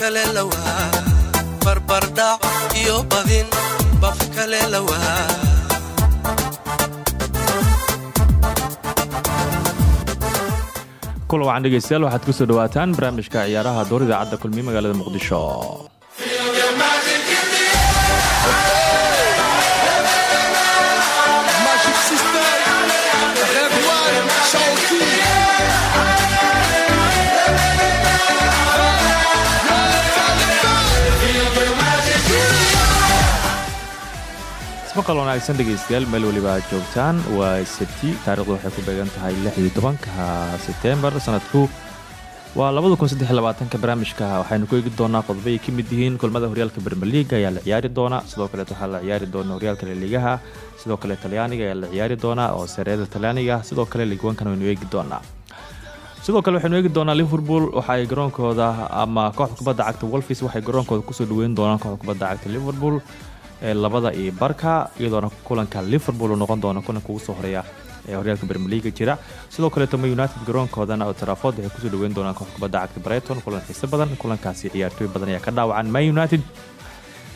kale lawaa barbardhac iyo badin baf kale lawaa kula wacan dhegeystayaal waxaad ku soo dhawaataan barnaamijka ciyaaraha door idaacadda kulmiye magaalada muqdisho ismaqal wanaagsan dhegeystayaal meel weliba aad joogtaan waa sabti taarikhdu waxay ku beegan tahay lixdii tobanka sebtembar sanadku waa labada kun saddex labaatanka barnaamijka. Waxaynu ku doonaa qodobo ka mid yihiin kulmada horyaalka bermeliga ayaa la ciyaari doona sidoo kaleet waxaa la ciyaari doona horyaalka laligaha sidoo kale talyaaniga ayaa la ciyaari doonaa oo sareeda talyaaniga sidoo kale ligwankan waynu eegi doonaa. Sidoo kale waxaynu eegi doonaa liverpool waxaay garoonkooda ama kooxda kubadda cagta wolfis waxay garoonkooda ku soo dhaweyn doonaan kooxda kubadda cagta liverpool ee labada iyo barka iyadoona kulanka liverpool uu noqon doona kulanka ugu soo horreeya ee horyaalka bermeliga jira. Sidoo kaleeto ma united garoonkoodana oo traford waxay ku soo dhaweyn doonaan kubadda cagta brighton kulan xiise badan kulankaasi ciyaartooy badan ayaa ka dhaawacan ma united.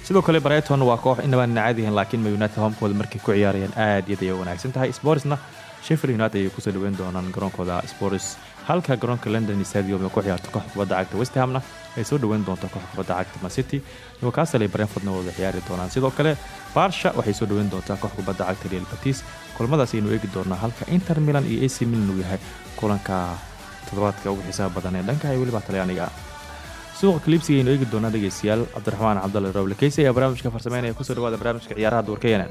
Sidoo kale brighton waa koox inabaan caadihin laakiin ma united homkooda markay ku ciyaarayaan aad iyad ayay wanaagsan tahay. Sporsna sheffield united ayay ku soo dhaweyn doonaan garoonkooda spors halka garoonka london stadium ee ku ciyaarto kooxda kubadda cagta westhamna ay soo dhaweyn doonto kooxda kubadda cagta macity newcastle ay brentfordna wada ciyaari doonaan. Sidoo kale barsha waxay soo dhaweyn doontaa kooxda kubadda cagta real batis kulamadaas aynu eegi doonaa halka inter milan iyo ac milan uu yahay kulanka toddobaadka ugu xiisaha badan ee dhanka. Iyo weliba talyaaniga suuqa kaliibsiga aynu eegi doonaa dhegeystayaal. Cabdiraxmaan cabdalle rowle keysi ayaa barnaamijka farsameynaya ku soo dhawaada barnaamijka ciyaaraha duurka yenan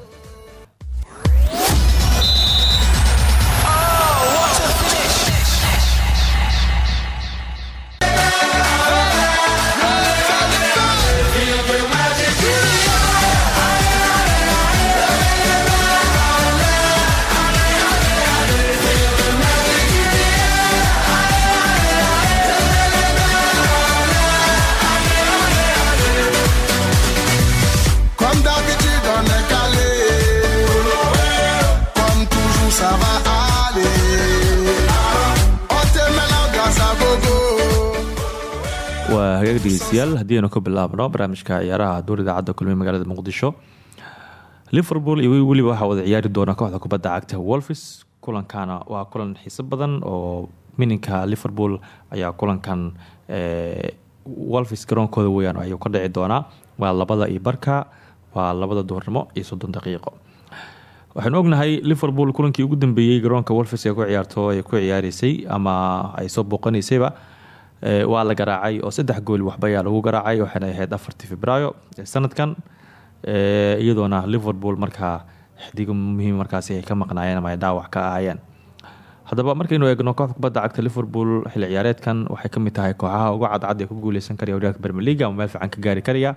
dhegeystayaal haddii aynu ka bilaabno barnaamijka ciyaaraha duur idaacadda kulmiye magaalada muqdisho. Liverpool iyo weliba waxaa wada ciyaari doona kooxda kubadda cagta wolfis kulankana waa kulan xiiso badan oo mininka liverpool ayaa kulankan wolfis garoonkooda weyaan ayuu ka dhici doonaa. Waa labada iyo barka waa labada duhurnimo iyo soddon daqiiqo. Waxaanu ognahay liverpool kulankii ugu dambeeyey garoonka wolfis ee ku ciyaarto ay ku ciyaareysay ama ay soo booqanaysayba waa la garaacay oo saddex gool waxba ayaa lagu garaacay waxayna ahayd afartii febraayo sanadkan. Iyadoona liverpool markaa xidigo muhiim markaasi ay ka maqnaayeen ama ay dhaawac ka ahaayeen. Haddaba markaynu eegno kooxda cagta liverpool xilli ciyaareedkan waxay ka mid tahay kooxaha uga cadcad ee ku guuleysan karaya horyaalka league ama meel fiican ka gaari karaya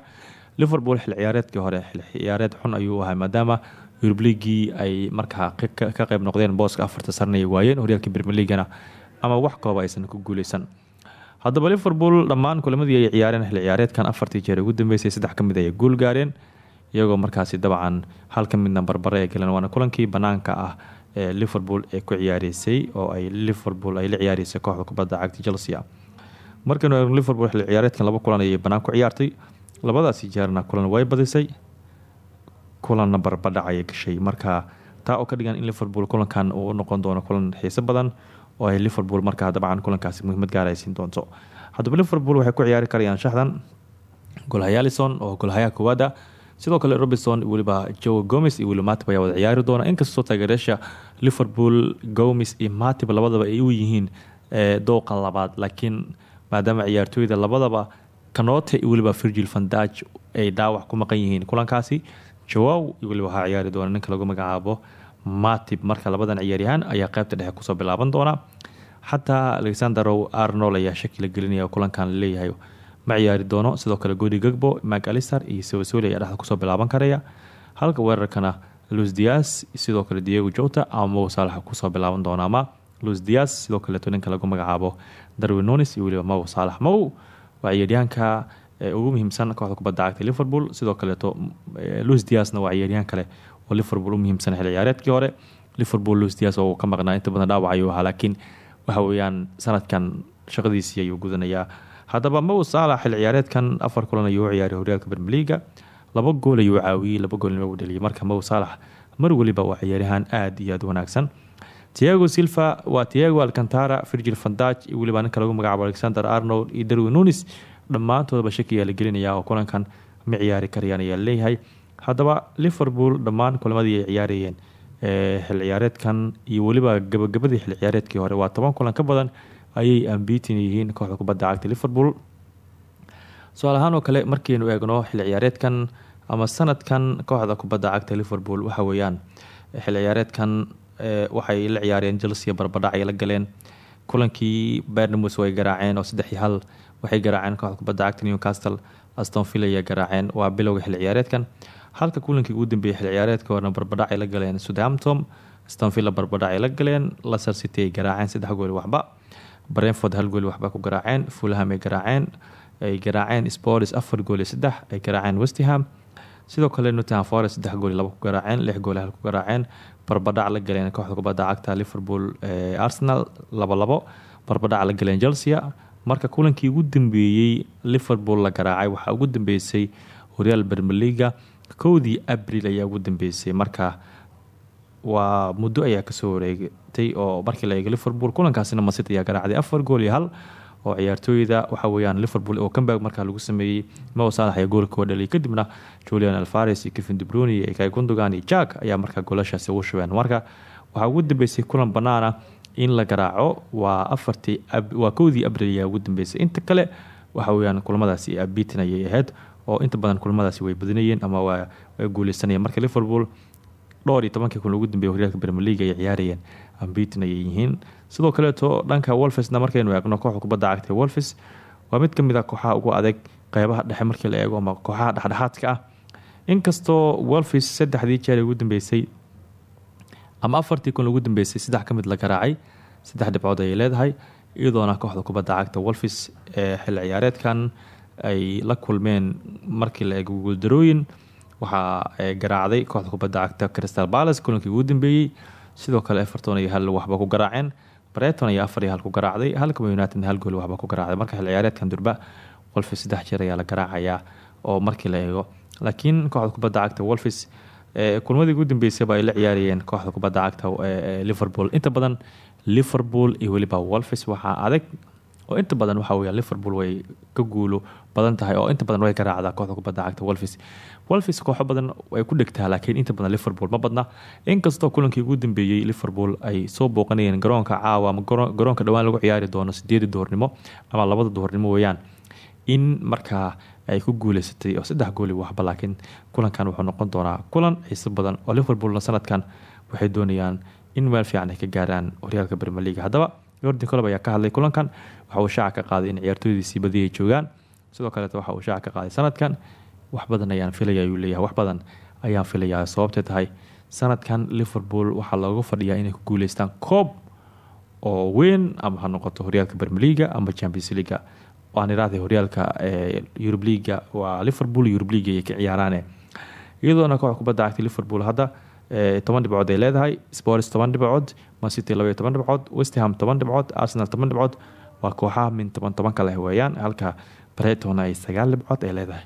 liverpool xilli ciyaareedkii hore xilli ciyaareed xun ayuu ahay maadaama yurub leagii ay markaa ka- qayb noqdeen booska afarta sarna ay waayeen horyaalka leaguena ama wax kooba aysan ku guuleysan haddaba liverpool dhammaan kulamadii ay ciyaareen xilli ciyaareedkan afartii jeer. Ugu dambeysay saddex ka mid ay guul gaareen iyagoo markaasi dabcan hal midna barbare ay waana kulankii banaanka ah ee liverpool ee ku ciyaareysay oo ay liverpool ay la ciyaareysay kooxda kubadda cagta chelsea. Markaynu liverpool xilli ciyaareedkan laba kulan ayay banaan ku ciyaartay. Labadaasi jeerna kulan way badisay kulanna barbadhac ayay gashay. Marka taa oo ka dhigan in liverpool kulankan uu noqon doono kulan xiiso badan oo ay liverpool markaa dabcan kulankaasi muhiimad gaar ay siin doonto. Haddaba liverpool waxay ku ciyaari karayaan shaxdan golhaya oo golhayaha koowaada sidoo kale robinson weliba joe gomes iyo matib ayaa wada ciyaari doona. Inkastoo taageerayaasha liverpool gomes iyo matib labadaba ay u yihiin ee, dooqa labaad laakiin maadaama ciyaartooyda labadaba kanote iyo weliba virgil vandaj ay dhaawac ku maqan yihiin kulankaasi. Jawow iyo weliba waxaa ciyaari doona ninka lagu magacaabo matib marka labadan ciyaaryahaan ayaa qeybta dhexe ku soo bilaaban doona. Xataa alexanderow arnold ayaa shaki gelinaya kulankan la leeyahay ma doono sidoo kale godi gagbo mak alister iyo sewasoli ayaa dhexda ku soo bilaaban karaya. Halka weerarkana luis dias sidoo kale diego jota ama mow saalax ku soo bilaaban doona ama luis dias sidoo kaleeto ninka lagu magacaabo darwin nonis iyo weliba mow saalax mow waa ee ugu muhiimsan kooxda kubadda cagta liverpool sidoo kaleeto eh, luis diasna waa ciyaaryahan kale oo liverpool u muhiimsan xilli ciyaareedkii hore. Liverpool luis dias oo uu ka maqnaa inta badan dhaawac ayuu ahaa laakiin waxa weeyaan sanadkan shaqadiisii ayuu gudanayaa haddaba mow saalax xil ciyaareedkan afar kulan ayuu ciyaaray horyaalka bermeliga laba gool ayuu caawiyey laba goolnimo u dhaliyay. Marka mow saalax mar weliba waa ciyaaryahaan aada iyo aada wanaagsan. Tiago silva waa tiago alcantara virgil vandaj iyo weliba ninka lagu magacaabo alexander arnold iyo darwin nunis dhammaantoodaba shakiyaa la gelinaya oo kulankan ma ciyaari ayaa leeyahay haddaba liverpool dhammaan kulamadii ay ciyaarayeen xil ciyaareedkan iyo weliba gabagabadii xil ciyaareedkii hore. Waa toban kulan ka badan ayay ambitin yihiin kooxda kubadda cagta liverpool. Su'aal oo kale markaynu eegno xil ciyaareedkan ama sanadkan kooxda kubadda cagta liverpool waxa weeyaan xil ciyaareedkan waxay la ciyaareen chelsea barbadhac ay la galeen. Kulankii bernamus way garaaceen oo saddex iyo hal waxay garaaceen kooxda kubadda cagta newcastle. Aston villa ayay garaaceen waa bilowga xil ciyaareedkan halka kulankii ugu dambeeyay xil ciyaareedka horena barbadhac ay la galeen southampton aston villa barbadhac ay la galeen leicester city ay garaaceen saddex gooli waxba brentford hal gooli waxba ku garaaceen fulham ay garaaceen ay garaaceen sports afar gooli saddex ay garaaceen westham sidoo kale nottingham forest saddex gooli laba ku garaaceen lix gooli hal ku garaaceen. Barbadhac la galeen kooxda kubadda cagta liverpool arsenal laba labo barbadhac la galeen chelsea. Marka kulankii ugu dambeeyey liverpool la garaacay waxaa ugu dambeysay horyaal bermeliga kowdii abril ayaa ugu dambeysay. Marka waa muddo ayaa ka soo wareegtay oo markii la eego liverpool kulankaasina masit ayaa garaacday afar gool iyo hal oo ciyaartooyda. Waxa weyaan liverpool oo comeback markaa lagu sameeyey mo saalax ayaa goolka wa dhaliyay. Kadibna julian alfares iyo kevin debruni iyo kay gundogan iyo jack ayaa markaa goolashaasi ugu shubeen. Marka waxaa ugu dambeysay kulan banaana in la garaaco waa afartii waa kowdii abril ayaa ugu dambeysay. Inta kale waxa weyaan kulamadaasi abitin ayay ahayd oo inta badan kulamadaasi way badinayeen ama way guuleysanayeen marka liverpool dhowr iyo tobankii kun ugu dambeeyay horyaalka league ay ciyaarayeen. Ambitin ayay yihiin. Sidoo kaleeto dhanka wolfesna markaynu eegno kooxda kubadda cagtay wolfes waa mid ka mid a kooxaha ugu adeeg qeybaha dhexe markii la eego ama kooxaha dhexdhexaadka ah. Inkastoo wolfes saddexdii jeer ugu dambeysay ama afartii kun ugu dambeysay saddex ka mid la garaacay saddex dhibcood ayay leedahay iyadoona kooxda kubadda cagta wolfes ee xil ciyaareedkan ay la kulmeen markii la eego guuldarooyin waxaa garaacday kooxda kubadda cagta crystal palace kulankii ugu dambeeyey. Sidoo kale everton iyo hal waxba ku garaaceen. Breton ayaa afar iyo hal ku garaacday. Halkama united hal gool waxba ku garaacday. Marka xil ciyaareedkan durba wolfes saddex jeer ayaa la garaacayaa oo markii la eego. Laakiin kooxda kubadda cagta wolfes kulmadii ugu dambeysayba ay la ciyaarayeen kooxda kubadda cagta liverpool. Inta badan liverpool iyo weliba wolfes waxaa adag oo inta badan waxa weya liverpool way ka guulo badan tahay oo inta badan way garaacdaa kooxda kubadda cagta wolfes wolfes kooxo badan ay ku dhegtaa laakiin inta badan liverpool ma badna. Inkastoo kulankii ugu dambeeyey liverpool ay soo booqanayeen garoonka caawa ama garoonka dhowaan lagu ciyaari doono sideedii duhurnimo ama labada duhurnimo weeyaan. In markaa ay ku guuleysatay oo saddex gooli waxba laakiin kulankan wuxuu noqon doonaa kulan xiiso badan oo liverpoolna sanadkan waxay doonayaan in meel fiican ay ka gaaraan horyaalka league. Haddaba yordan colob ayaa ka hadlay kulankan waxa uu shaaca qaaday in ciyaartooydiisii badiya ay joogaan. Sidoo kaleet waxa uu shaaca qaaday sanadkan wax badan ayaan filaya ayuu leeyahay. Wax badan ayaan filayaa sababtay tahay sanadkan liverpool waxaa looga fadhiyaa inay ku guuleystaan koob oo weyn ama ha noqoto horyaalka leaga ama champions leaga waan iraahday horyaalka eurub leaga waa liverpool eurub leaga ayay ka ciyaaraane. Iyadoona koox kubadda cagtay liverpool hadda toban dhibcood ay leedahay. Sports toban dhibcood mancity labaiyo toban dhibcood westham toban dhibcood arsenal toban dhibcood waa kooxaha min toban toban ka leh weeyaan halka breton ay sagaal dhibcood ay leedahay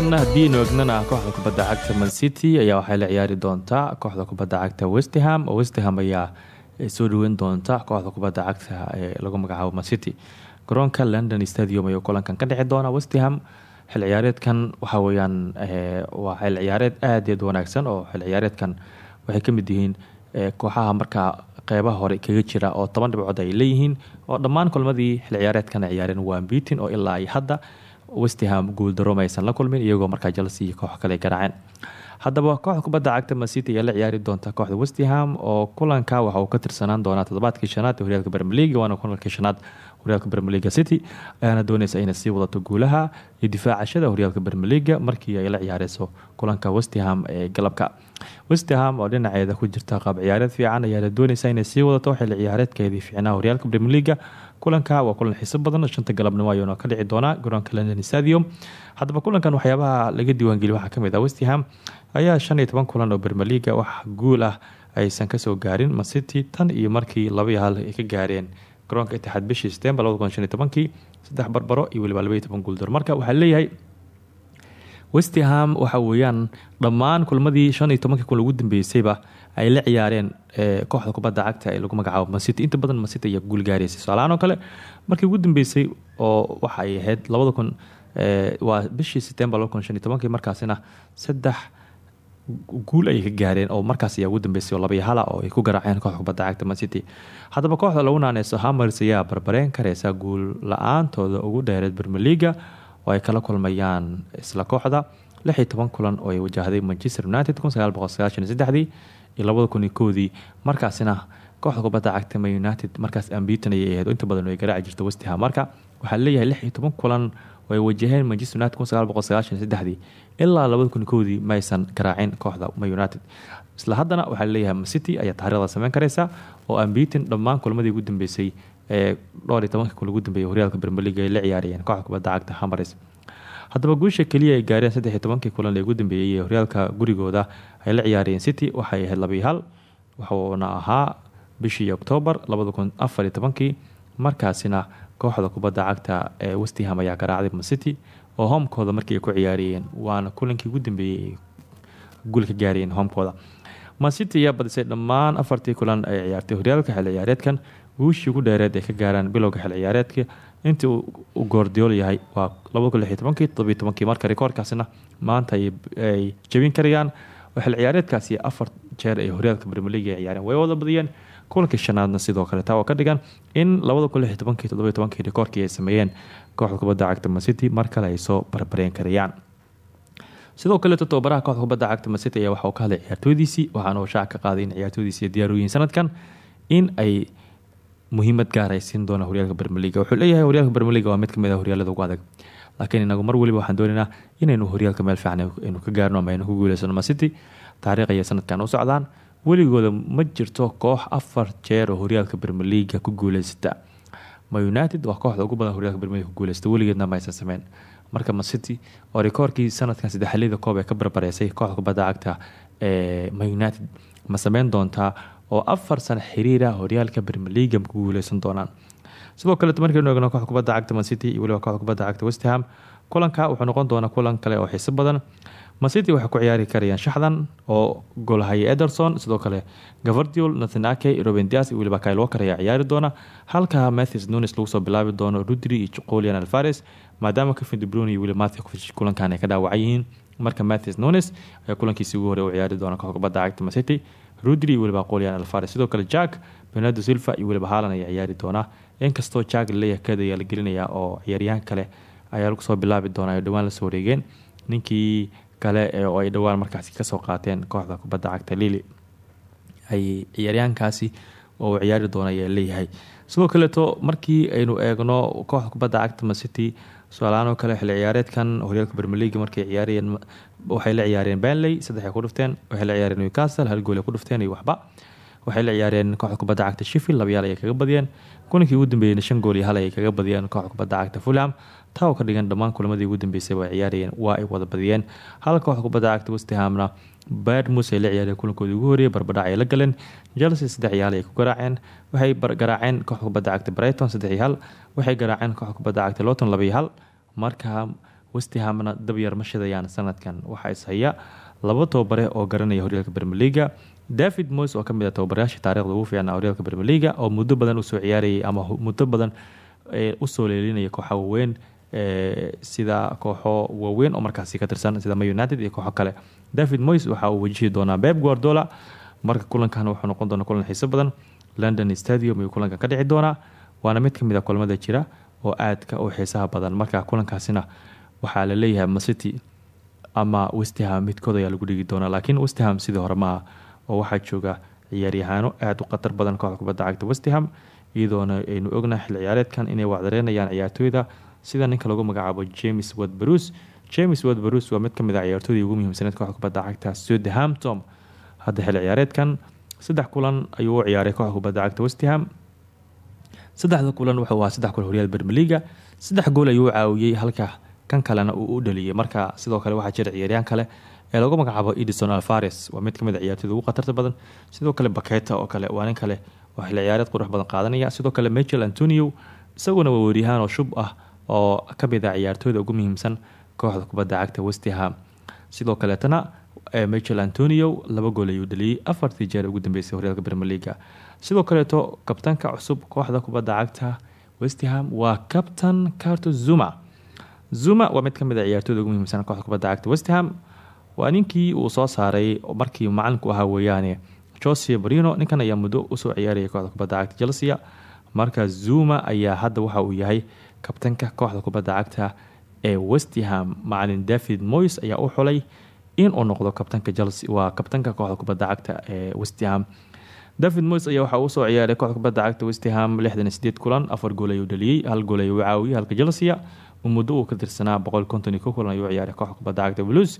markana haddii aynu egnana kooxda kubadda cagta man city ayaa waxay la ciyaari doontaa kooxda kubadda cagta westham oo westham ayaa soo dhaweyn doonta kooxda kubadda cagta ee lagu magacaabo man city. Garoonka london stadium ayuu kulankan ka dhici doona westham xil ciyaareedkan waxa weyaan waa xil ciyaareed aad iyaad wanaagsan oo xil ciyaareedkan waxay ka mid yihiin kooxaha markaa qeybaha hore kaga jira oo toban dhibcood ay leeyihiin. Oo dhammaan kulmadii xil ciyaareedkan ciyaareen waa bitin oo ilaa hadda westham guuldaroma aysan la kulmin iyagoo markaa chelsea koox kale garaaceen. Haddaba kooxda kubadda cagta mancity ayaa la ciyaari doonta kooxda westham oo kulanka waxa uu ka tirsanaan doonaa toddobaadkii shanaad ee horyaalka bermeliga waana kulanka shanaad horyaalka bermeliga city ayaana dooneysa inay sii wadato guulaha iyo difaacashada horyaalka bermeliga markii ay la ciyaareyso kulanka westham ee galabka. Westham oo dhinaceeda ku jirta qaab ciyaareed fiican ayaana dooneysa inay sii wadato xilli ciyaareedkeedii fiicnaa horyaalka bermeliga kulanka waa kulan xiiso badan shanta galabnimo ayuuna ka dhici doonaa. Garoonka london stadium haddaba kulankan waxyaabaha laga diiwaangeliy waxaa ka mid ah westham ayaa shan iyo toban kulan oo bermeliga wax guul ah aysan ka soo gaarin. Mancity tan iyo markii laba iyo hal ay ka gaareen. Garoonka itixaad bishii september labada kun saddex barbaro iyo weliba labaiyo toban guuldoor marka waxaa leeyahay westham waxa weeyaan dhammaan kulmadii shan iyo tobankii kun ay la ciyaareen kooxda kubadda cagta lagu magacaabo mancity inta badan mancity ayaa guul gaaraysay tusaalahaan kale markii ugu dambeysay oo waxa ay ahayd labada kun waa bishii september laba markaasina saddex guul ayay gaareen oo markaas ayaa ugu dambeysay oo labaiyo hala oo ay ku garaaceen kooxda kubadda cagta mancity haddaba kooxda lagu naaneyso hamers ayaa barbareen kareysa guul la'aantooda ugu dheereed bermeliga oo ay kala kulmayaan isla kooxda lix iyo toban kulan oo ay wajahday manchester united kun sagaal boqol sagaashan iyo saddexdii iyo labada kun iyo koodii. Markaasina kooxda kubadda cagta ma united markaas ambiton ayay ahayd. Inta badan ay garaaci jirta westham marka waxaa leeyahay lix iyo toban kulan oo ay manchester united kun sagaal boqol sagaashan iyo saddexdii. Ilaa labada kun iyo koodii ma aysan garaacin kooxda ma united. Isla haddana waxaa leeyahay macity ayaa taariikhda sameyn kareysa oo ambiton dhammaan kulmadii ugu dambeysay ee dhowr iyo ugu dambeeyay horyaalka bermeliga ay la ciyaarayeen kooxda kubadda cagta hamars haddaba guusha keliya ay gaareen saddex iyo tobankii kulan ee ugu dambeeyey ee horyaalka gurigooda ay la ciyaarayeen city waxay ahayd labiyo hal wuxuuna ahaa bishii oktoobar labada kun afar iyo tobankii. Markaasina kooxda kubadda cagta ee westham ayaa garaacday macity oo homekooda markii ay ku ciyaarayeen waana kulankii ugu dambeeyey guul ka gaarayeen homekooda macity ayaa badisay dhammaan afartii kulan ay ciyaartay horyaalka xil ciyaareedkan. Guushii ugu dheereed ay ka gaaraan bilowga xil ciyaareedka intii uu goordiyool yahay waa tobankii marka rikoorkaasina maanta ay jabin karayaan oo ciyaareedkaasi afar jeer ay horyaalka bermeliga ay ciyaareen. Way wada badiyeen. Kulankii shanaadna sidoo kale taa ka dhigan in labada kun lix iyo tobankii todobiyo tobankii rikoorkii ay sameeyeen kooxda kubadda cagta macity mar kale ay soo barbareen karayaan. Sidoo kaleeto tobabaraha kooxda kubadda cagta macity ayaa waxa uu ka hadlay ciyaartoydiisii waxaana uu shaaca ka qaaday in ciyaartoydiisi diyaar u yihiin sanadkan in ay muhiimad gaar ay siin doona horyaalka wuxuu leeyahay horyaalka bermeliga waa mid ka mid ah horyaalada ugu adag laakiin inagu mar weliba waxaan doonaynaa inaynu horyaalka meel fiican aynu ka gaarno ama aynu ku guuleysano macity taariikh ayay sanadkan u socdaan weligooda ma jirto koox afar jeer oo horyaalka bermeliga ku guuleysata ma united waa kooxda ugu badan horyaalka bermeliga ku guuleysata weligeedna ma aysan sameyn marka macity oo rikoorkii sanadkan saddexlida koob ee ka barbareysay kooxda kubadda cagta ee ma united ma sameyn doontaa oo afar sano xiriira horyaalka bermeliga ku guuleysan doonaan sidoo kaleeto markaynu eegno kooxda kubadda cagta mancity iyo weliba kooxda kubadda cagta kulanka wuxuu noqon doonaa kulan kale oo xiiso badan. Mancity waxay ku ciyaari karayaan shaxdan oo golhaye ederson sidoo kale gavardiol nathanake roben dias iyo weliba kyle walker ayaa ciyaari doona. Halka matthews nunes lagu soo bilaabi doono rudri iyo julian alvares maadaama kevin de bruyne iyo weliba matthew kovic kulankan ay ka dhaawacan marka matthews nunes ayaa kulankiisi ugu horey u ciyaari doona kooxda kubadda cagta mancity rudri iyo weliba qolian alfares sidoo kale jack benado silva iyo weliba haalan ayaa ciyaari doona. Inkastoo jack la leeyahay keed ayaa la gelinayaa oo ciyaaryahan kale ayaa lagu soo bilaabi doona ay dhowaan la soo wareegeen ninkii kale oo ay dhowaan markaasi ka soo qaateen kooxda kubadda cagta lili ay ciyaaryahankaasi oo ciyaari doona ayaa leeyahay. Sidoo kaleeto markii aynu eegno kooxda kubadda cagta macity su'aalaanoo kale xilli ciyaareedkan horyaalka bermeliga markay ciyaarayeen waxay la ciyaareen banley saddex ay ku dhufteen. Waxay la ciyaareen newcastle hal gool ay ku dhufteen iyo waxba. Waxay la ciyaareen kooxda kubadda cagta sheffield labayaal ayay kaga badiyeen. Kulankii ugu dambeeyeyna shan gool iyo hal ayay kaga badiyeen kooxda kubadda cagta fulham. Taa ka dhigan dhammaan kulamadii ugu dambeysay ay ciyaarayeen waa ay wada badiyeen. Halka kooxda kubadda cagta westhamna badmus ay la ciyaareen kulankoodii ugu horreeyay barbadhac ay la galeen. Chelsea saddex iyo hal ay ku garaaceen. Waxay garaaceen kooxda kubadda cagta brighton saddex iyo hal waxay garaaceen kooxda kubadda cagta lowton laba iyo hal. Marka westhamna dabyar ma shidayaan sanadkan. Waxaa ishaya laba tababare oo garanaya horyaalka bermeliga david moys oo ka mid a tababarayaasha taarikhda ugu fiicnaa horyaalka bermeliga oo muddo badan u soo ciyaarayay ama muddo badan u soo leelinaya kooxa waaweyn sida kooxo waaweyn oo markaasi ka tirsan sida ma united iyo kooxo kale. David moys waxa uu wajihi doonaa beb guardola marka kulankan wuxuu noqon doona kulan xiiso badan. London stadium ayuu kulankan ka dhici doonaa waana mid ka mid a kulamada jira oo aadka u xiisaha badan. Marka kulankaasina waxaa la leeyahay macity ama westham midkood ayaa lagu dhigi doonaa laakiin westham sidii hore maaha oo waxaa jooga ciyaaryahaano aada u khatar badan kooxda kubadda cagta westham iyadoona aynu ognahay xil ciyaareedkan inay wacdareynayaan ciyaartooyda. Sida ninka lagu magacaabo james wadbarus james wadbarus waa mid ka mid a ciyaartooydii ugu muhiimsaneed kooxda kubadda cagta southamptom hadda xil ciyaareedkan saddex kulan ayuu ciyaaray kooxda kubadda cagta westham saddexda kulan wuxuu ahaa saddex kulan horyaal bermeliga saddex gool ayuu u halka kan kalena uu u dhaliyay. Marka sidoo kale waxaa jira ciyaaryahan kale ee lagu magacaabo edison alfares waa mid ka mid a ciyaartooyda ugu khatarta badan. Sidoo kale baketa oo kale waa nin kale oo xil ciyaareed qurux badan qaadanaya. Sidoo kale michel antonio isaguna waa weeryahaan oo shub ah oo ka mid a ciyaartooyda ugu muhiimsan kooxda kubadda cagta westham sidoo kaleetana michel antonio laba gool ayuu dhaliyey afartii jeer ugu dambeysay horyaalka bermeliga sidoo kaleeto kabtanka cusub kooxda kubadda cagta westham waa captain carto zuma. Zuma waa mid ka mid a ciyaartooyda ugu muhiimsan kooxda kubadda cagta westham waa ninkii uu soo saaray markii macalinku ahaa weeyaane. Jose barino ninkan ayaa muddo u soo ciyaaraya kooxda kubadda cagta chelsea. Marka zuma ayaa hadda waxa uu yahay kabtanka kooxda kubadda cagta ee westham macalin david moys ayaa u xulay inuu noqdo kabtanka chelsea waa kabtanka kooxda kubadda cagta ee westham david moys ayaa waxaa u soo ciyaaray kooxda kubadda cagta westham lixdan sideed kulan afar gool ayuu dhaliyey hal gool ayuu caawiyey halka chelsea muddo uu ka tirsanaa boqol konton iyo ko kulan ayuu ciyaaray kooxda kubadda cagta blues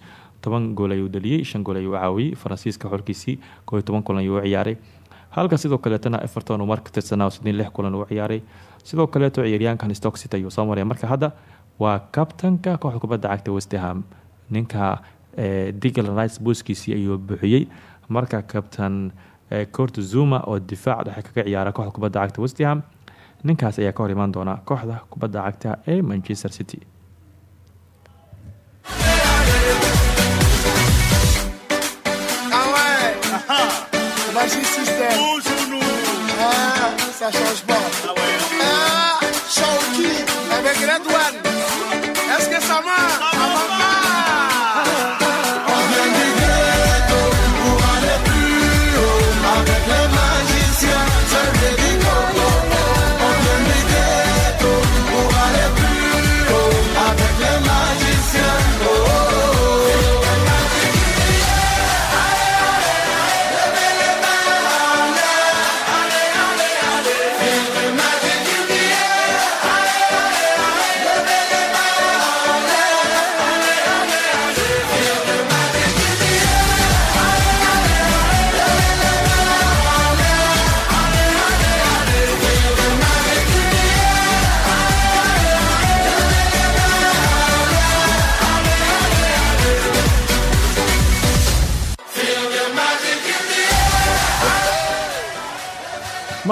toban gool ayuu dhaliyey shan gool ayuu caawiyey faransiiska xorkiisii koo kulan ayuu ciyaaray. Halka sidoo kaleetana everton uu mar ka tirsanaa sidii lix kulan uu ciyaaray. Sidoo kaleeto ciyaaryahankan stock city ayuu soo maray marka hadda waa kabtanka kooxda kubadda cagta westham ninka digal rice booskiisii ayuu buuxiyey marka kabtan cort zuma oo difaac dhexe kaga ciyaara kooxda kubadda cagta westham ninkaas ayaa ka hor imaan doona kooxda kubadda cagta ee manchester city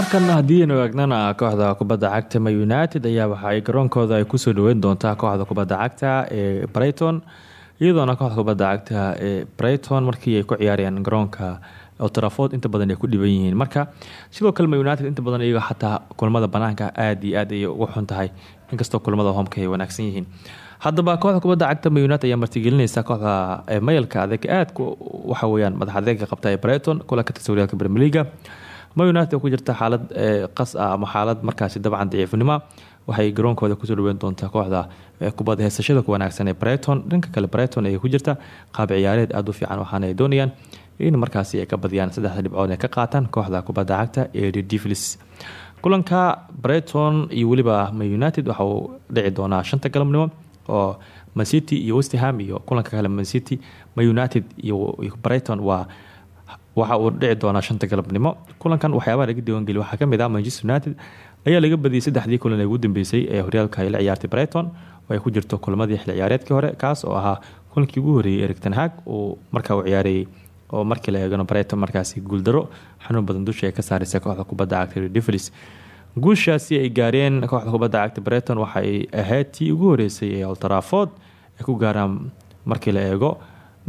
markana haddii aynu eegnana kooxda kubadda cagta ma united ayaa waxa ay garoonkooda ay ku soo dhaweyn doontaa kooxda kubadda cagta ee brighton iyadoona kooxda kubadda cagta ee brighton markii ay ku ciyaarayaan garoonka otraford inta badan ay ku dhiban yihiin. Marka sidoo kale ma united inta badan iyaga xataa kulamada banaanka aada iyo aad ayay ugu xun tahay inkastoo kulamada homka ay wanaagsan yihiin. Haddaba kooxda kubadda cagta ma united ayaa martigelinaysa kooxda mayalka adeeg aadka waxa weyaan madax adeega qabta ee brighton kula ka tirsan horyaalka bremeliga ma united ku jirta xaalad qas ah ama xaalad markaasi dabcan daciifnimo. Waxay garoonkooda ku soo dhaweyn doontaa kooxda kubadda heesashada ku wanaagsan ee brighton. Dhanka kale brighton ayay ku jirta. Qaab ciyaareed aada u fiican waxaana ay doonayaan in markaasi ay ka badiyaan saddexda dhibcood ay ka qaataan kooxda kubadda cagta ee redivlis kulanka brighton iyo weliba ma united waxa uu dhici doonaa shanta galabnimo oo mancity iyo westham iyo kulanka kale mancity ma united iyo brighton waa waxa uu dhici doonaa shanta galabnimo. Kulankan waxyaabaha laga diiwaangeliy waxaa ka mid ah manchester united. Ayaa laga badiyey saddexdii kulan ee ugu dambeysay ee horyaalka ay la ciyaartay brighton. Oo ku jirto kulamadii xil ciyaareedkii hore kaas oo ahaa kulankii ugu horeeyey ericton hag. Uu markaa u ciyaarayay oo markii la eegano brighton markaasi guuldaro xanuun badan dusha ka saaraysa kooxda kubadda cagta devils guushaasi ay gaareen kooxda kubadda cagta brighton waxaay ahayd ugu horeysay ee oltraford ay ku gaaraan markii la eego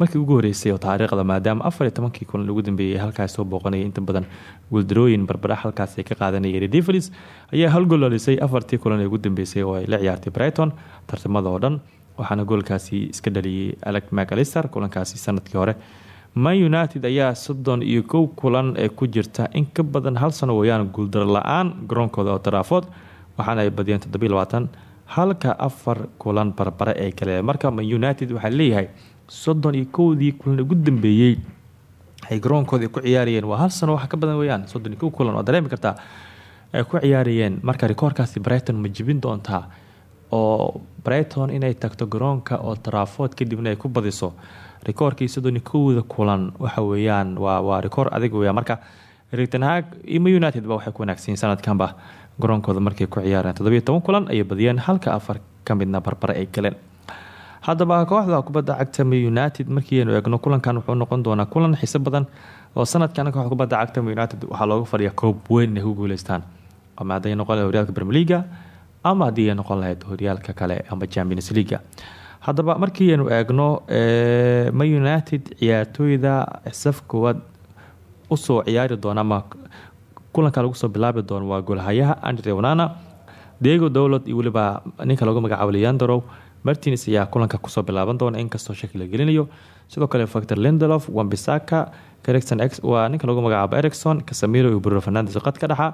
markii ugu horeysay oo taariikhda maadaama afar iyo tobankii kulan ugu dambeeyay halkaas soo booqanaya inta badan guuldarooyin barbara halkaas ay ka qaadanayeen devils ayaa hal gool dhalisay afartii kulan ee ugu dambeysay oo ay la ciyaartay brighton. Tartamada oo dhan waxaana goolkaasi iska dhaliyay alec macalister kulankaasi sannadkii hore. Man united ayaa soddon iyo kow kulan ee ku jirta in ka badan hal sano weyaan guuldaro la'aan garoonkooda oo taraafood waxaana ay badiyeen toddobiy halka afar kulan barbare ee kale marka man united waxaa leeyahay soddon iyo kowdii kulan ugu dambeeyey. Ay garoonkooda ku ciyaarayeen. Waa hal sano wax ka badan weyaan soddon iyo kulan oo dareemi kartaa ay ku ciyaarayeen. Marka rikoorkaasi brighton ma jibin doontaa oo brighton inay tagto garoonka oo taraafood kadibna ay ku badiso. Rikoorkii soddon iyo kowda kulan waxa weeyaan waa waa rikoor adig weya marka rigtenhaag ima united ba waxay ku wanaagsanyiin sanadkanba garoonkooda markay ku ciyaareen toddobiyo toban kulan ayay badiyeen. Halka afar ka midna ay galeen haddaba kooxda kubadda cagta united. Markiiaynu eegno kulankan wuxuu noqon doonaa kulan xiso badan oo sanadkan kooxda kubadda cagta united waxaa looga fadhiya koob weyn inay guuleystaan. Ama hadday noqon lahayd horyaalka premier leaga ama haddii noqon lahayd horyaalka kale ama champions leaga haddaba markii aynu eegno ma united ciyaartooyda saf koowaad u soo ciyaari doona ama kulanka lagu soo bilaabi doono waa goolhayaha andre onana diego dowlad iyo weliba ninka lagu magacaabo leandrow martins ayaa kulanka ku soo bilaaban doona inkastoo shaki la gelinayo. Sidoo kale factor lindelof wambisaka ericson x waa ninka lagu magacaabo ericson casamiro iyo bruno fernandes qad ka dhaxa.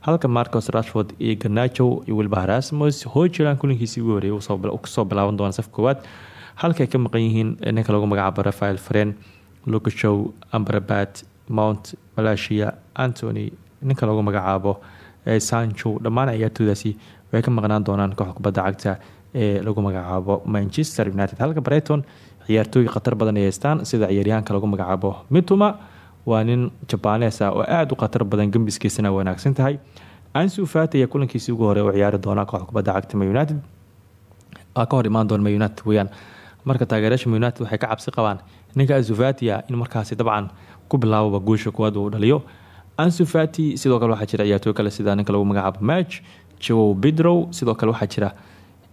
Halka marcos rashford iyo garnacho iyo weliba harasmus hojilan kulankiisii ugu horeeyay ku soo bilaaban doona saf koowaad. Halkaay ka maqan yihiin ninka lagu magacaabo rafael fren lucashow ambrabat mount malaysia antony ninka lagu magacaabo sancho dhammaan ciyaartooydaasi way ka maqnaan doonaan kooxda cagta ee lagu magacaabo manchester united. Halka brighton ciyaartooy khatar badan ay sida ciyaaryahanka lagu magacaabo mituma waa nin jabanes ah oo aada u khatar badan gembiskiisana wanaagsan tahay. Ansu fati ayaa kulankiisii ugu hore u ciyaari doona kooxda kubadda cagta ka hor imaan doona ma united weyaan marka taageerayaasha ma united waxay ka cabsi qabaan ninka ansu fatia in markaasi dabcan ku bilaaboba guusha kuwaad uu dhaliyo. Ansu fati sidoo kale waxaa jira ciyaartooy kale sida ninka lagu magacaabo match jow bidrow sidoo kale waxaa jira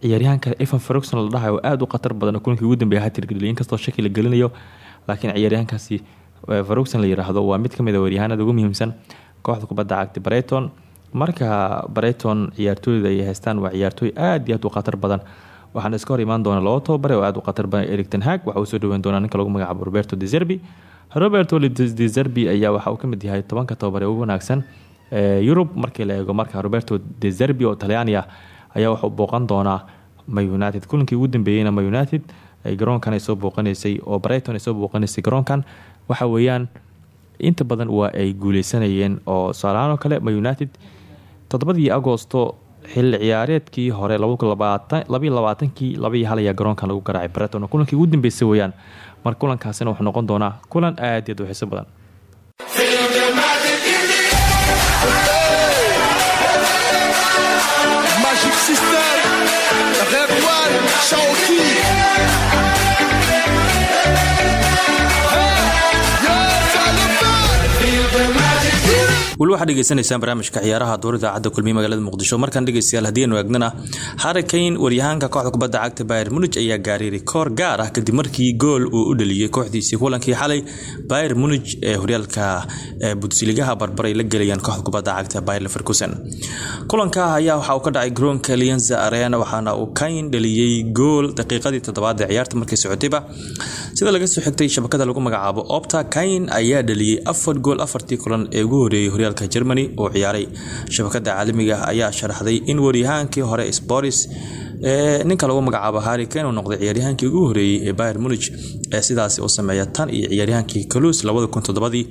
ciyaaryahanka evan ferguson la dhahay oo aada u khatar badan kulankii ugu dambeeya hatirgeliyay inkastoo shaki la gelinayo laakiin ciyaaryahankaasi ferguson la yiraahdo waa mid ka mid a waryahanada ugu muhiimsan kooxda kubadda cagta brighton. Marka brighton ciyaartooyda ay haystaan waa ciyaartooy aada iyo aad u khatar badan. Waxaana iska hor doona laba tobabare oo aada u khatar badan. Ericton hag waxa uu soo dhaweyn doonaa ninka lagu magacaabo roberto deserbi roberto deserbi ayaa waxa uu ka mid yahay tobanka tobabare ugu wanaagsan yurub markii la eego marka roberto deserbi oo talyaani ah ayaa wuxuu booqan doonaa ma united. Kulankii ugu dambeeyeyna ma united ay garoonkan ay soo booqanaysay oo brighton ay soo booqanaysay garoonkan waxa weeyaan inta badan waa ay guuleysanayeen oo saalahaan oo kale ma united toddobadii agosto xilli ciyaareedkii hore labayo labaatankii labaiyo hal ayaa garoonkan lagu garaacay brighton. Kulankii ugu dambeysay weeyaan marka kulankaasina wuxuu noqon doonaa kulan aad iyo xiiso badan weli waxaad dhegeysanaysaan barnaamijka ciyaaraha duur idaacadda kulmiye magaalada muqdisho. Markaan dhegeystayaal haddiinu eegnana harrikane waryahaanka kooxda kubadda cagta bayer munig ayaa gaaray rikoor gaar ah kadib markii gool uu u dhaliyey kooxdiisii kulankii xalay bayer munig ee horyaalka budsiligaha barbaray la gelayaan kooxda kubadda cagta bayer leverkusen. Kulanka ayaa waxa uu ka dhacay garoonka lianza arena waxaana uu kayn dhaliyey gool daqiiqadii toddobaad ee ciyaarta markay socotayba. Sida laga soo xigtay shabakada lagu magacaabo opta kayn ayaa dhaliyey afar gool afartii kulan ee ugu horeeyey horyaalka germany oo ciyaaray. Shabakada caalamiga ayaa sharaxday in waryahaankii hore sporis ee ninka lagu magacaabo harri kane uu noqday ciyaaryahaankii ugu horeeyey ee bayer munig ee sidaasi u sameeya tan iyo ciyaaryahaankii kun toddobadii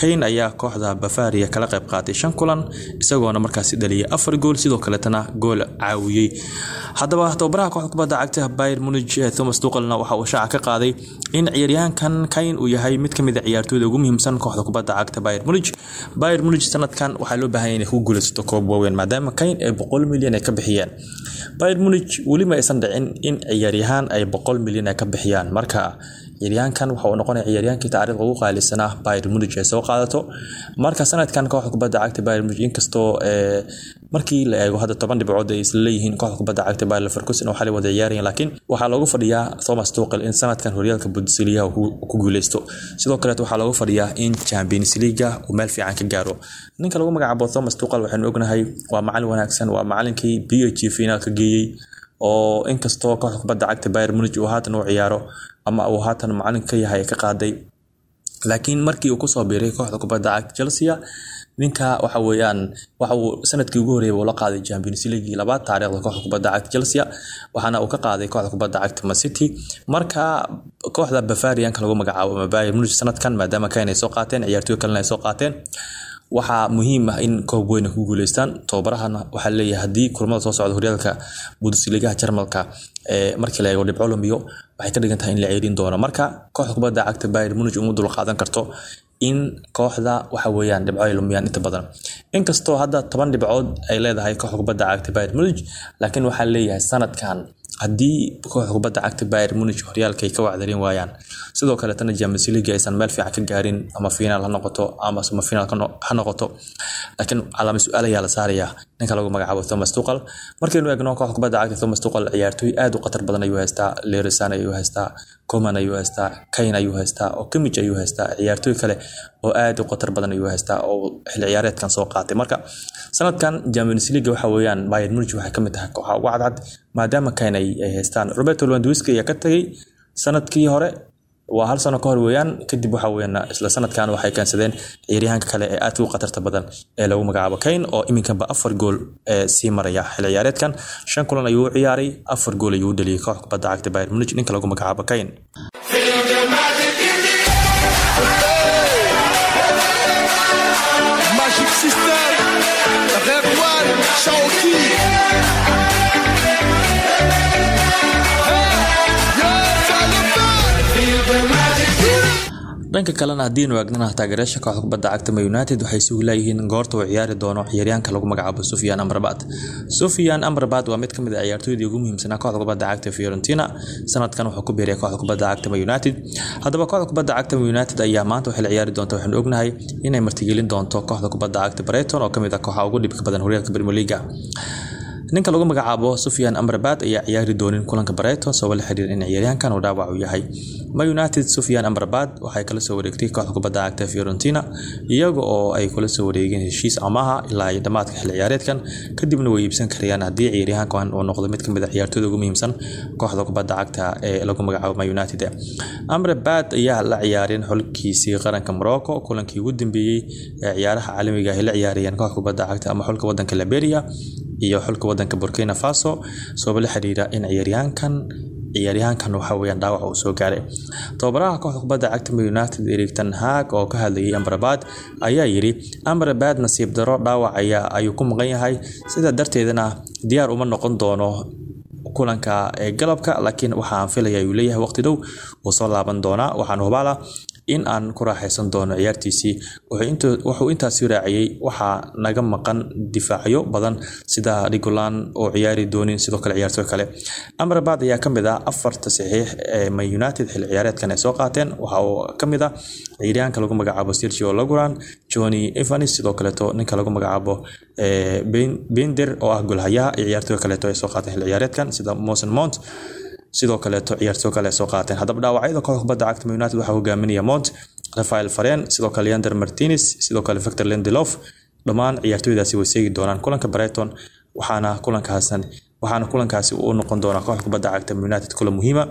kane ayaa kooxda bavaria kala qayb qaatay shan kulan isagoona markaasi dhaliyay afar gool sidoo kaletana gool caawiyey haddaba tababaraha kooxda kubadda cagta bayer munig thomas duqalna waxa uu shaaca ka qaaday in ciyaaryahankan kane uu yahay mid ka mid a ciyaartooyda ugu muhiimsan kooxda kubadda cagta bayer munig bayer munig sanadkan waxaa loo baahanya inay ku guulaysato koob waaweyn maadaama kane ay boqol milyan ay ka bixiyeen bayer munig weli ma aysan dhicin in ciyaaryahaan ay boqol milyan ay ka bixiyaan. Marka ciyaaryahankan waxa uu noqonaya ciyaaryaankii taariikhda ugu qaalisanaa Bayern Munich ay soo qaadato. Marka sanadkan kooxda kubadda cagta Bayern Munich inkastoo markii la eego hadda toban dhibcood ay isla kooxda kubadda cagta Bayer Leverkusen oo xalay wada ciyaarayeen laakiin waxaa loogu fadhiyaa Thomas Tuchel in sanadkan horyaalka Bundesliga ku guuleysto sidoo kale waxaa loogu fadhiyaa in Champions League uu meel fiican ka gaaro. Ninka lagu magacaabo Thomas Tuchel waxaanu ognahay waa macallin wanaagsan waa macallinkii PSG finaalka geeyey oo inkastoo kooxda kubadda cagta Bayern Munich uu haatan u ciyaaro ama uu haatan macallin ka yahay ka qaaday. Laakiin markii uu ku soo biiray kooxda kubadda cagta Chelsea ninka waxa weeyaan waxa uu sannadkii ugu horeeyay uu la qaaday Champions League labaad taariikhda kooxda kubadda cagta Chelsea waxaana uu ka qaaday kooxda kubadda cagta Man City. Marka kooxda Bavarian lagu magacaabo Bayern Munich sanadkan maadaama ka inay soo qaateen ciyaartoy kalena ay soo qaateen waxaa muhiim ah in koob weyn ku guuleystaan. Tababarahana waxaa leeyahay haddii kulamada soo socda horyaalka Bundesliga Jarmalka markii la eego dhibco lumiyo waxay ka dhigan tahay in la ceerin doono. Marka kooxda kubadda cagta Bayern Munich uma dul karto in kooxda waxa weeyaan dhibco ay lumiyaan inta badan. Inkastoo hadda toban dhibcood ay leedahay kooxda kubadda cagta Bayern Munich laakiin waxaa leeyahay sanadkan haddii kooxda kubadda cagta Bayern Munich horyaalka ka wacdarin waayaan sidoo kale tan Champions League aysan meel fiican ka gaarin ama finaal ha noqoto ama semi finaal ha noqoto. Laakiin calaamad su'aal ayaa la saarayaa. Ninka lagu magacaabo Thomas Tuchel. Markaynu eegno kooxda kubadda cagta Thomas Tuchel ciyaartoy aad u khatar badan ayuu haystaa Leroy Sane ayuu haystaa Coman ayuu haystaa Kane ayuu haystaa oo Kimmich ayuu haystaa ciyaartoy kale oo aad u khatar badan ayuu haystaa oo xilli ciyaareedkan soo qaatay. Marka sanadkan Champions League waxa weeyaan Bayern Munich waxay ka mid tahay kooxaha ugu cadcad maadaama Kane ay haystaan Roberto Lewandowski ayaa ka tagay sannadkii hore. Waa hal sano ka hor weeyaan kadib waxa weeyaan isla sanadkan waxay keensadeen ciyaaryahanka kale ee aad ugu khatarta badan ee lagu magacaabo Kane oo iminkanba afar gool ee sii maraya xilli ciyaareedkan. Shan kulan ayuu u ciyaaray afar gool ayuu u dhaliyay kooxda kubadda cagta Bayern Munich ninka lagu magacaabo Kane dhanka kalena haddiinu eegnana taageerayaasha kooxda kubadda cagta Man United waxay sugi laayihiin goorta uu ciyaari doono ciyaaryahanka lagu magacaabo Sufyan Amrabat. Sufyan Amrabat waa mid ka mid ah ciyaartoydii ugu muhiimsanaa kooxda kubadda cagta Fiorentina. Sanadkan wuxuu ku biiray kooxda kubadda cagta Man United. Haddaba kooxda kubadda cagta Man United ayaa maanta waxay la ciyaari doonta waxaanu ognahay inay martigelin doonto kooxda kubadda cagta Brighton oo ka mid ah kooxaha ugu dhibka badan horyaalka League ninka lagu magacaabo Sufyan Amrabat ayaa ciyaari doonin kulanka Brighton sabab la xiriir in ciyaaryahankan uu dhaawac u yahay. Man United Sufyan Amrabat waxay kala soo wareegtay kooxda kubadda cagta Fiorentina iyaga oo ay kula soo wareegeen heshiis amaha ilaa ay dhamaadka xilli ciyaareedkan. Kadibna way iibsan karayaan haddii ciyaaryahankan uu noqdo mid ka mid ah ciyaartooyda ugu muhiimsan kooxda kubadda cagta ee lagu magacaabo Man United. Amrabat ayaa la ciyaareen xulkiisii qaranka Morocco kulankii ugu dambeeyay ee ciyaaraha caalamiga ah ay la ciyaarayeen kooxda kubadda cagta ama xulka wadanka Liberia iyo xulka wadanka Burkina Faso sabab la xiriira in ciyaaryahankan ciyaaryahankan waxa weeyaan dhaawac uu soo gaaray. Tababaraha kooxda kubadda cagta United Erik ten Hag oo ka hadlayay Amrabat ayaa yiri Amrabat nasiib daro dhaawac ayuu ku maqan yahay. Sida darteedana diyaar uma noqon doono kulanka ee galabka laakiin waxaan filaya uu leeyahay waqti dhow. Uu soo laaban doonaa waxaan hubaala in aan ku raaxaysan doono ciyaartiisii. Wuxuu intaasi raaciyay waxaa naga maqan difaacyo badan sida Rigolan oo ciyaari doonin sidoo kale ciyaartoy kale. Amrabat ayaa ka mid ah afarta saxiix ee Man United xilli ciyaareedkan ay soo qaateen. Waxa uu ka mid ah ciyaaryahanka lagu magacaabo Sergio Laguran Johnny Evans sidoo kaleeto ninka lagu magacaabo Bender oo ah golhayaha ciyaartoy kaleeto ay soo qaateen xilli ciyaareedkan sida Mason Mount sidoo kaleeto ciyaartooy kale soo qaateen. Haddaba dhaawacyada kooxda kubadda cagta United waxaa hogaaminaya Mount Rafael Varane sidoo kale Leander Martinez sidoo kale Victor Lindelof. Dhammaan ciyaartooydaasi way seegi doonaan kulanka Brighton waxaana kulankaasna waxaana kulankaasi u noqon doonaa kooxda kubadda cagta United. Kula muhiima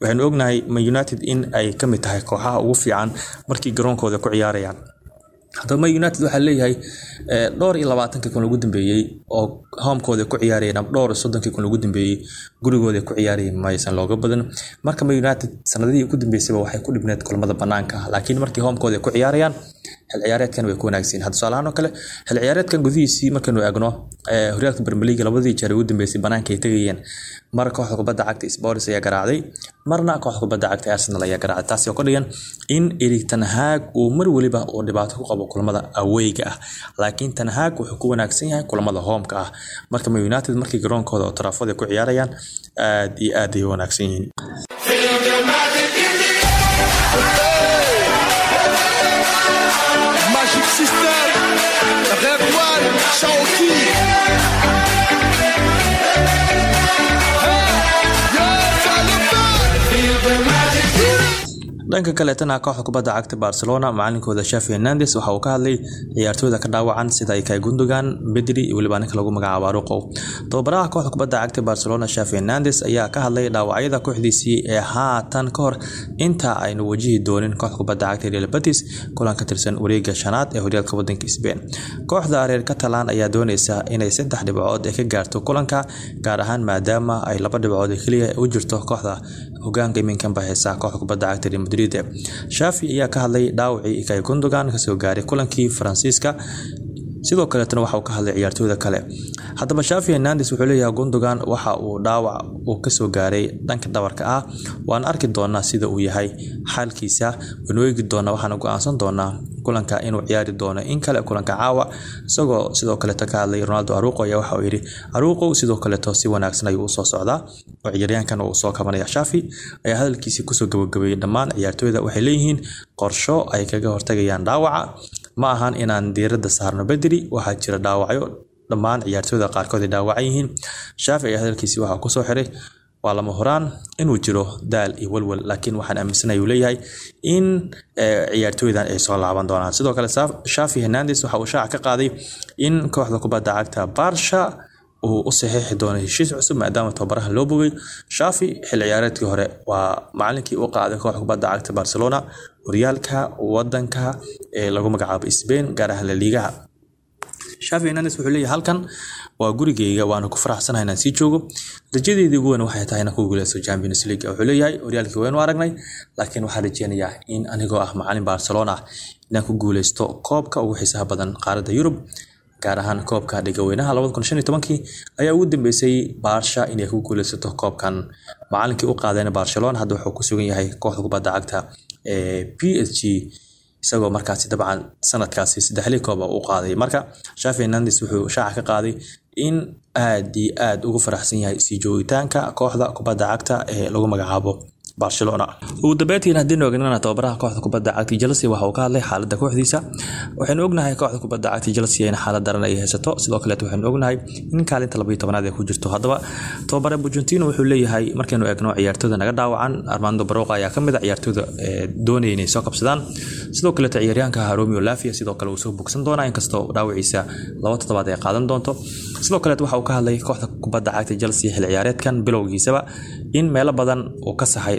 waxaynu ognahay Man United in ay ka mid tahay kooxaha ugu fiican markii garoonkooda ku ciyaarayaan haddaba Man United waxaa leeyahay dhowr iyo labaatankii kun ugu dambeeyey oo homekooda ku ciyaarayeen ama dhowr soddonkii kun ugu dambeeyey gurigooda ku ciyaarayeen maysan looga badan. Marka Man United sanadihii ugu dambeysayba waxay ku dhibneed kulamada banaanka laakiin markii homekooda ku ciyaarayaan xil ciyaareedkan way ku wanaagsan hadda tusaalahaan oo kale xil ciyaareedkan gudihiisii markaynu eegno horyaalka Premier League labadii jeer ugu dambeysay banaanka ay tagayeen. Mar kooxda kubadda cagta Spurs ayaa garaacday marna kooxda kubadda cagta Arsenal ayaa garaacday taasi oo ka dhigan in Erik ten Hag uu mar waliba uu dhibaato ku qabo kulamada awayga ah. Laakiin ten Hag wuxuu ku wanaagsan yahay kulamada homeka ah. Marka United markii garoonkooda oo Trafford ay ku ciyaarayaan aad iyo aad ay wanaagsan yihiin. Magic System, Red One, Shaoki. Dhanka kaleetana kooxda kubadda cagta barcelona macalinkooda shafi hernandes waxa uu ka hadlay ciyaartooyda ka dhaawacan sida ay kay gundogan bedri iyo weliba ninka lagu magacaabo aruqow tababaraha kooxda kubadda cagta barcelona shafi hernandes ayaa ka hadlay dhaawacyada kooxdiisii ee haatan ka inta aynu wajihi doonin kooxda kubadda cagta real betis kulan tirsan wareega shanaad ee horyaalka wadanka spain. Kooxda reer catalan ayaa dooneysa inay saddex dhibcood ee ka gaarto kulanka gaar ahaan maadaama ay laba dhibcood keliya u jirto kooxda hogaanka iminkanba heesa kooxda kubadda cagta real madrid shafi ayaa ka hadlay dhaawacii ikay gundogan ka soo gaaray kulankii faransiiska sidoo kaleetana waxa uu ka hadlay ciyaartooyda kale. Haddaba shafi hernandes wuxuu leeyahay gundogan waxa uu dhaawac uu ka soo gaaray dhanka dhabarka ah waan arki doonaa sida uu yahay. Xaalkiisa waynu eegi doonaa waxaana go'aansan doonaa kulanka inuu ciyaari doono. In kale kulanka caawa. Isagoo sidoo kaleeto ka hadlay ronaldo aruqo ayaa waxa uu yidhi aruqo sidoo kaleeto si wanaagsan ayuu u soo socdaa. Oo ciyaaryahankan uu soo kabanaya shafi ayaa hadalkiisii ku soo gabagabeeyey dhammaan ciyaartooyda waxay leeyihiin qorsho ay kaga hortagayaan dhaawaca ma ahan inaan diirada saarno. Bedri waxaa jira dhaawacyo dhammaan ciyaartooyda qaarkood ay dhaawacan yihiin. Shaafi ayaa hadalkiisii waxaa ku soo xiray waa lama horaan inuu jiro daal iyo walwal laakiin waxaan aaminsanay uu leeyahay in ciyaartooydan ay soo laaban doonaan. Sidoo kale shafi hernandes waxa uu shaaca ka qaaday in kooxda kubadda cagta barsha uu u saxiixi doono heshiis cusub maadaama tababaraha loo bogay. Shafi xil ciyaareedkii hore waa macalinkii u qaaday kooxda kubadda cagta barcelona horyaalka wadanka ee lagu magacaabo spain gaar ahaan laliigaha shafi hernandes wuxuu leeyahay halkan waa gurigeyga waana ku faraxsanahay inaan sii joogo. Rajadeedii ugu weyn waxay tahay inaan ku guuleysto champions league. Wuxuu leeyahay horyaalkii waynu aragnay laakiin waxaan rajeynayaa in anigoo ah macalin barcelona inaan ku guuleysto koobka ugu xiisaha badan qaaradda yurub gaar ahaan koobka dhigaweynaha ayaa ugu dambeysay baarsha inay ku guuleysato koobkan. Macalinkii u qaadeen barcelona hadda wuxuu ku sugan yahay kooxda kubadda cagta ee p s g isagoo markaasi dabcan sanadkaasi saddexlii kooba u qaaday. Marka shafi hernandes wuxuu shaaca ka qaaday in aad iyo aad ugu faraxsan yahay sii joogitaanka kooxda kubadda cagta ee lagu magacaabo barcelona. Ugu dambeyntiin haddii ognana tababaraha kooxda kubadda cagta chelsea waxa uu ka hadlay xaaladda kooxdiisa. Waxaynu ognahay kooxda kubadda cagta chelsea in xaalad daran ay haysato. Sidoo kaleet waxaynu ognahay in kaalinta labayo tobanaad ay ku jirto. Haddaba tababare bujentino wuxuu leeyahay markaynu eegno ciyaartooyda naga dhaawacan armando baroqa ayaa ka mid a ciyaartooyda doonaya inay soo kabsadaan. Sidoo kaleeto ciyaaryahanka romeo lafia sidoo kale uu soo bogsan doonaa inkastoo dhaawaciisa laba toddobaad ay qaadan doonto. Sidoo kaleet waxa uu ka hadlay kooxda kubadda cagta chelsea xil ciyaareedkan bilowgiisaba in meelo badan uu ka saxay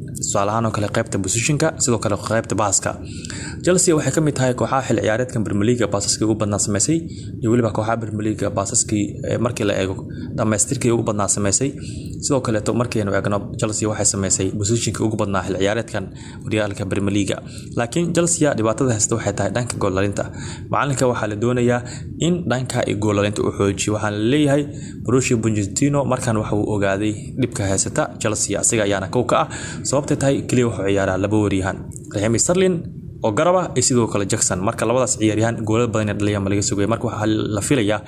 tusaalahaan oo kale qaybta bosishinka sidoo kale qaybta baaska. Chelsea waxay ka mid tahay kooxaha xil ciyaareedkan bermeliga baasaskii ugu badnaa sameysay iyo weliba kooxaha bermeliga baasaskii markii la eego dhamaystirkii ugu badnaa sameysay. Sidoo kaleeto markaynu eegno chelsea waxay sameysay bosishinkii ugu badnaa xil ciyaareedkan horyaalka bermeliga laakiin chelsea dhibaatada haysta waxay tahay dhanka goolalinta macalinka waxaa la doonayaa in dhanka iyo goolalinta uu xoojiyo. Waxaana la leeyahay borussia pochettino markan waxa uu ogaaday dhibka haysata chelsea asiga ayaana kow ka ah sababtay tahay keliya wuxuu ciyaaraa laba waryahan raximi starlin oo garaba iyo sidoo kale jackson. Marka labadaas ciyaaryahan goolad badan dhaliyama laga sugay. Marka waxaa la filayaa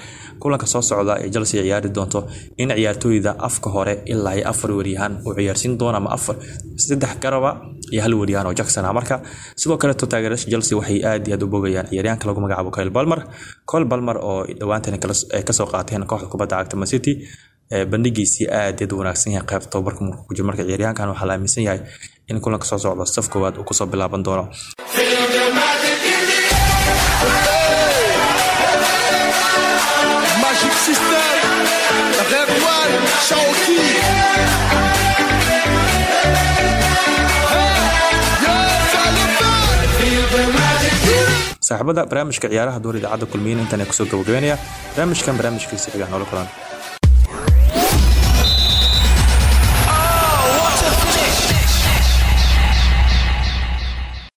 kulanka soo socda ee chelsea ciyaari doonto in ciyaartooyda afka hore ilaa iyo afar waryahan uu ciyaarsiin doono ama afar saddex garaba iyo hal waryahan oo jackson ah. Marka sidoo kaleeto taageerayaasha chelsea waxay aad iyo aad u bogayaan ciyaaryahanka lagu magacaabo kyle balmer cole balmer oo dhowaantan ay ka soo qaateen kooxda kubadda cagta macity bandhigiisii aad aad u wanaagsan yahay qaybta tababarka markuu ku jiro. Marka ciyaaryahankan waxaa la aaminsan yahay in kulanka soo socda saf koowaad uu ku soo bilaaban doono. Saaxiibada barnaamijka ciyaaraha door idaacadda kulmiyin intaan ku soo gabagabeynaya barnaamijkan barnaamijkiisa xiga noola kulan